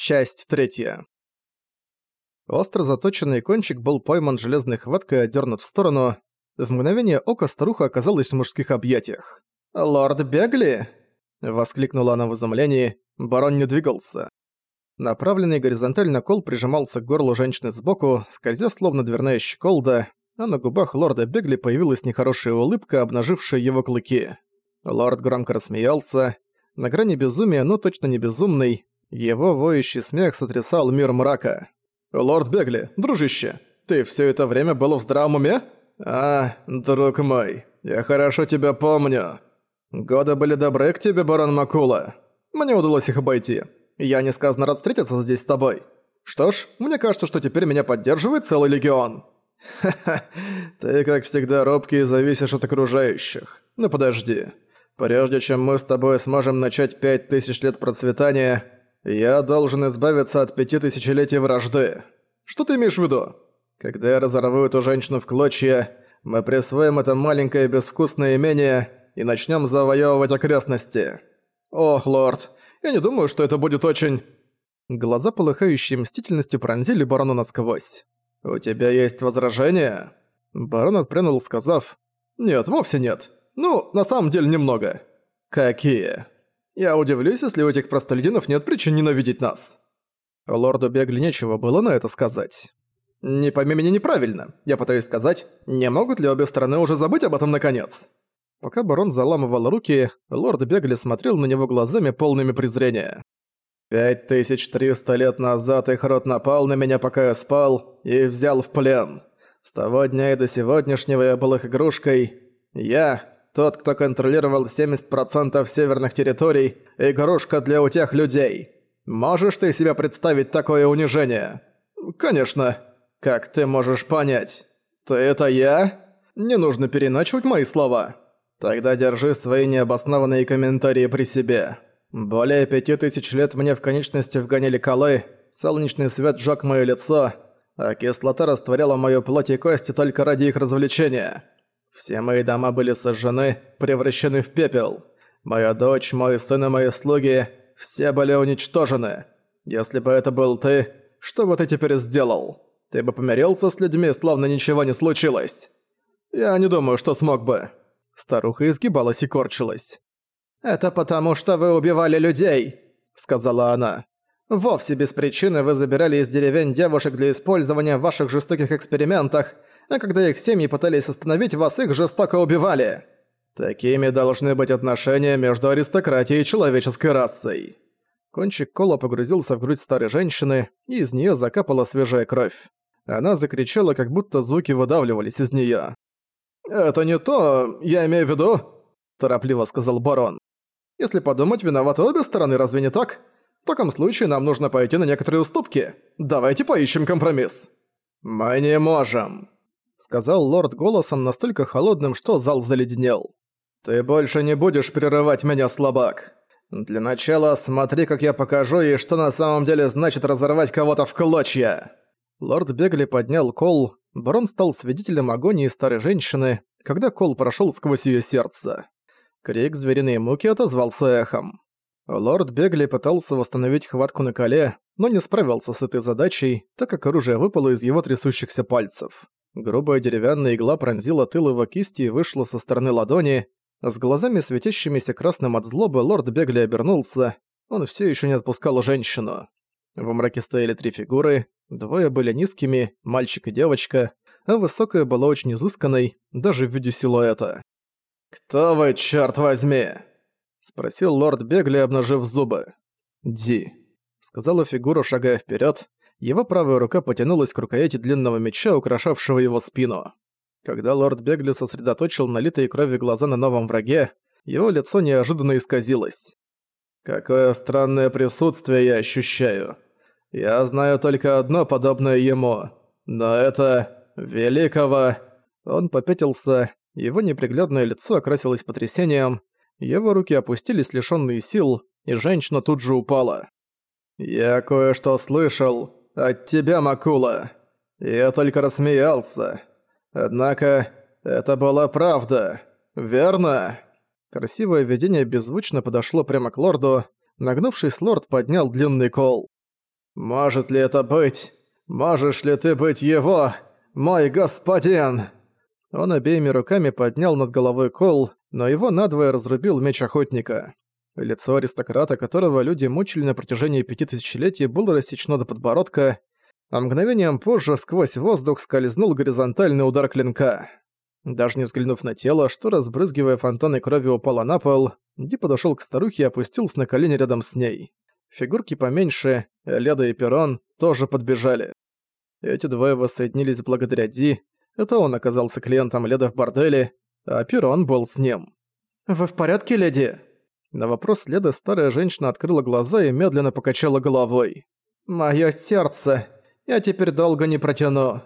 Часть третья. Остро заточенный кончик был пойман железной хваткой и отдернут в сторону. В мгновение ока старуха оказалась в мужских объятиях. «Лорд Бегли!» — воскликнула она в изумлении. Барон не двигался. Направленный горизонтально кол прижимался к горлу женщины сбоку, скользя словно дверная щеколда, а на губах лорда Бегли появилась нехорошая улыбка, обнажившая его клыки. Лорд громко рассмеялся. На грани безумия, но точно не безумный, его воющий смех сотрясал мир мрака. «Лорд Бегли, дружище, ты все это время был в здравом уме?» «А, друг мой, я хорошо тебя помню. Годы были добры к тебе, барон Макула. Мне удалось их обойти. Я несказанно рад встретиться здесь с тобой. Что ж, мне кажется, что теперь меня поддерживает целый легион». «Ха-ха, ты, как всегда, робкий и зависишь от окружающих. Ну подожди. Прежде чем мы с тобой сможем начать пять тысяч лет процветания, я должен избавиться от пяти тысячелетий вражды. Что ты имеешь в виду? Когда я разорву эту женщину в клочья, мы присвоим это маленькое безвкусное имение и начнем завоевывать окрестности. Ох, лорд, я не думаю, что это будет очень... Глаза, полыхающие мстительностью, пронзили барона насквозь. «У тебя есть возражения?» Барон отпрянул, сказав, «Нет, вовсе нет. Ну, на самом деле немного». «Какие?» Я удивлюсь, если у этих простолюдинов нет причин ненавидеть нас». Лорду Бегли нечего было на это сказать. «Не пойми меня неправильно. Я пытаюсь сказать, не могут ли обе стороны уже забыть об этом наконец?» Пока барон заламывал руки, лорд Бегли смотрел на него глазами полными презрения. «Пять тысяч триста лет назад их род напал на меня, пока я спал, и взял в плен. С того дня и до сегодняшнего я был их игрушкой. Я, тот, кто контролировал 70% северных территорий, игрушка для утех людей. Можешь ты себе представить такое унижение? Конечно. Как ты можешь понять? Ты это я? Не нужно переначивать мои слова. Тогда держи свои необоснованные комментарии при себе. Более пяти тысяч лет мне в конечности вгоняли колы, солнечный свет сжёг моё лицо, а кислота растворяла мою плоть и кости только ради их развлечения. Все мои дома были сожжены, превращены в пепел. Моя дочь, мой сын и мои слуги – все были уничтожены. Если бы это был ты, что бы ты теперь сделал? Ты бы помирился с людьми, словно ничего не случилось. Я не думаю, что смог бы. Старуха изгибалась и корчилась. «Это потому, что вы убивали людей», — сказала она. «Вовсе без причины вы забирали из деревень девушек для использования в ваших жестоких экспериментах, а когда их семьи пытались остановить вас, их жестоко убивали. Такими должны быть отношения между аристократией и человеческой расой. Кончик кола погрузился в грудь старой женщины, и из нее закапала свежая кровь. Она закричала, как будто звуки выдавливались из нее. «Это не то, я имею в виду», – торопливо сказал барон. «Если подумать, виноваты обе стороны, разве не так? В таком случае нам нужно пойти на некоторые уступки. Давайте поищем компромисс». «Мы не можем», сказал лорд голосом настолько холодным, что зал заледенел. «Ты больше не будешь прерывать меня, слабак. Для начала смотри, как я покажу ей, что на самом деле значит разорвать кого-то в клочья». Лорд Бегли поднял кол, барон стал свидетелем агонии старой женщины, когда кол прошел сквозь ее сердце. Крик звериной муки отозвался эхом. Лорд Бегли пытался восстановить хватку на коле, но не справился с этой задачей, так как оружие выпало из его трясущихся пальцев. Грубая деревянная игла пронзила тыл его кисти и вышла со стороны ладони. С глазами светящимися красным от злобы лорд Бегли обернулся. Он все еще не отпускал женщину. В мраке стояли три фигуры. Двое были низкими, мальчик и девочка, а высокая была очень изысканной, даже в виде силуэта. «Кто вы, черт возьми?» — спросил лорд Бегли, обнажив зубы. «Ди», — сказала фигура, шагая вперед. Его правая рука потянулась к рукояти длинного меча, украшавшего его спину. Когда лорд Бегли сосредоточил налитые крови глаза на новом враге, его лицо неожиданно исказилось. «Какое странное присутствие я ощущаю. Я знаю только одно подобное ему. Но это... великого...» Он попятился, его неприглядное лицо окрасилось потрясением, его руки опустились лишённые сил, и женщина тут же упала. «Я кое-что слышал», от тебя, Макула. Я только рассмеялся. Однако, это была правда. Верно?» Красивое видение беззвучно подошло прямо к лорду. Нагнувшись, лорд поднял длинный кол. Может ли это быть? Можешь ли ты быть его, мой господин?» Он обеими руками поднял над головой кол, но его надвое разрубил меч охотника. Лицо аристократа, которого люди мучили на протяжении пяти тысячелетий, было рассечено до подбородка, а мгновением позже сквозь воздух скользнул горизонтальный удар клинка. Даже не взглянув на тело, что, разбрызгивая фонтаны крови, упало на пол, Ди подошёл к старухе и опустился на колени рядом с ней. Фигурки поменьше, Леда и Перон, тоже подбежали. Эти двое воссоединились благодаря Ди, это он оказался клиентом Леда в борделе, а Перон был с ним. «Вы в порядке, леди?» На вопрос Леда старая женщина открыла глаза и медленно покачала головой. «Моё сердце! Я теперь долго не протяну.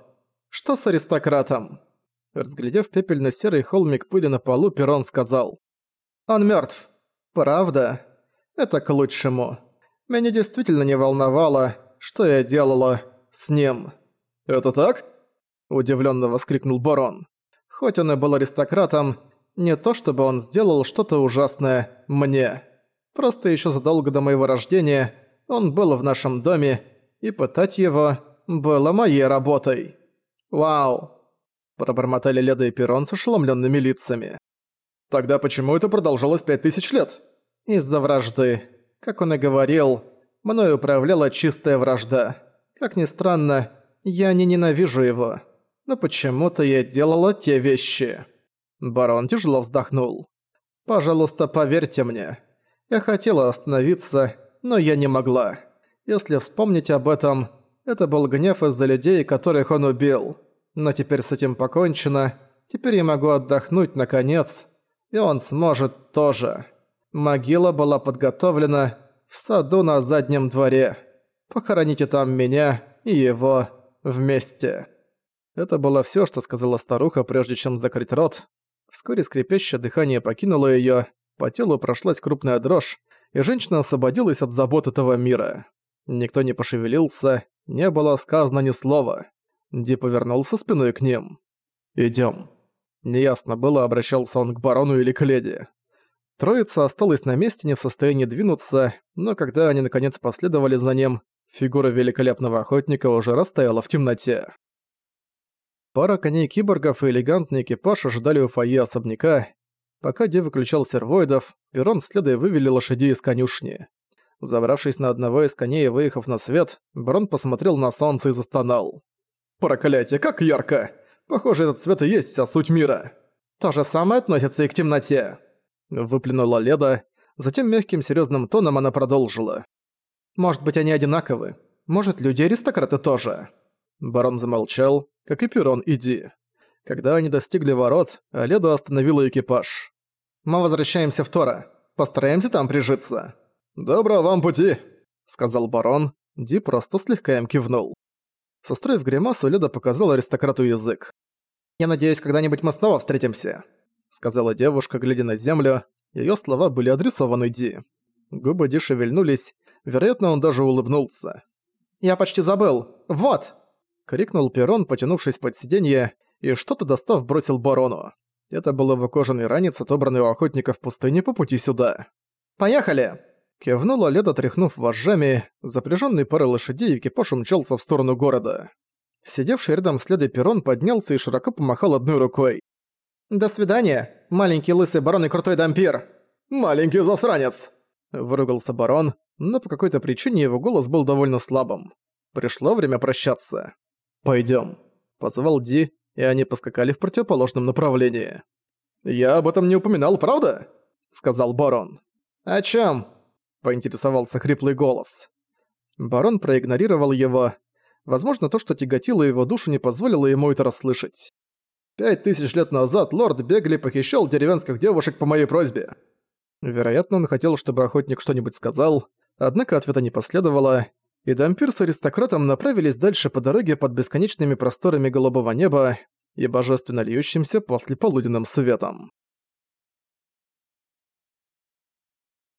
Что с аристократом?» Разглядев пепельно-серый холмик пыли на полу, Перон сказал. «Он мёртв. Правда? Это к лучшему. Меня действительно не волновало, что я делала с ним». «Это так?» – удивленно воскликнул барон. Хоть он и был аристократом, не то чтобы он сделал что-то ужасное мне. Просто еще задолго до моего рождения он был в нашем доме, и пытать его было моей работой. «Вау!» – пробормотали Леда и Перрон с ошеломленными лицами. «Тогда почему это продолжалось пять тысяч лет?» «Из-за вражды. Как он и говорил, мною управляла чистая вражда. Как ни странно, я не ненавижу его. Но почему-то я делала те вещи». Барон тяжело вздохнул. «Пожалуйста, поверьте мне. Я хотела остановиться, но я не могла. Если вспомнить об этом, это был гнев из-за людей, которых он убил. Но теперь с этим покончено. Теперь я могу отдохнуть, наконец. И он сможет тоже. Могила была подготовлена в саду на заднем дворе. Похороните там меня и его вместе». Это было всё, что сказала старуха, прежде чем закрыть рот. Вскоре скрипящее дыхание покинуло её, по телу прошлась крупная дрожь, и женщина освободилась от забот этого мира. Никто не пошевелился, не было сказано ни слова. Ди повернулся спиной к ним. «Идём». Неясно было, обращался он к барону или к леди. Троица осталась на месте не в состоянии двинуться, но когда они наконец последовали за ним, фигура великолепного охотника уже растаяла в темноте. Пара коней-киборгов и элегантный экипаж ожидали у фойе особняка. Пока Ди выключал сервоидов, Перрон следуя вывели лошадей из конюшни. Забравшись на одного из коней и выехав на свет, Брон посмотрел на солнце и застонал. «Проклятие, как ярко! Похоже, этот цвет и есть вся суть мира!» «То же самое относится и к темноте!» Выплюнула Леда, затем мягким серьезным тоном она продолжила. «Может быть, они одинаковы? Может, люди-аристократы тоже?» Барон замолчал, как и Перрон и Ди. Когда они достигли ворот, Леда остановила экипаж. «Мы возвращаемся в Тора. Постараемся там прижиться». «Доброго вам пути», — сказал барон. Ди просто слегка им кивнул. Состроив гримасу, Леда показала аристократу язык. «Я надеюсь, когда-нибудь мы снова встретимся», — сказала девушка, глядя на землю. Её слова были адресованы Ди. Губы Ди шевельнулись, вероятно, он даже улыбнулся. «Я почти забыл. Вот!» — крикнул Перрон, потянувшись под сиденье, и что-то достав бросил барону. Это был его кожаный ранец, отобранный у охотников в пустыне по пути сюда. «Поехали!» Кивнула Леда, тряхнув вожжами, запряженный парой лошадей экипаж умчался в сторону города. Сидевший рядом с Ледой Перрон поднялся и широко помахал одной рукой. «До свидания, маленький лысый барон и крутой дампир!» «Маленький засранец!» Выругался барон, но по какой-то причине его голос был довольно слабым. Пришло время прощаться. «Пойдём», — позвал Ди, и они поскакали в противоположном направлении. «Я об этом не упоминал, правда?» — сказал барон. «О чём?» — поинтересовался хриплый голос. Барон проигнорировал его. Возможно, то, что тяготило его душу, не позволило ему это расслышать. «Пять тысяч лет назад лорд Бегли похищал деревенских девушек по моей просьбе». Вероятно, он хотел, чтобы охотник что-нибудь сказал, однако ответа не последовало, и Дампир с аристократом направились дальше по дороге под бесконечными просторами голубого неба и божественно льющимся после полуденным светом.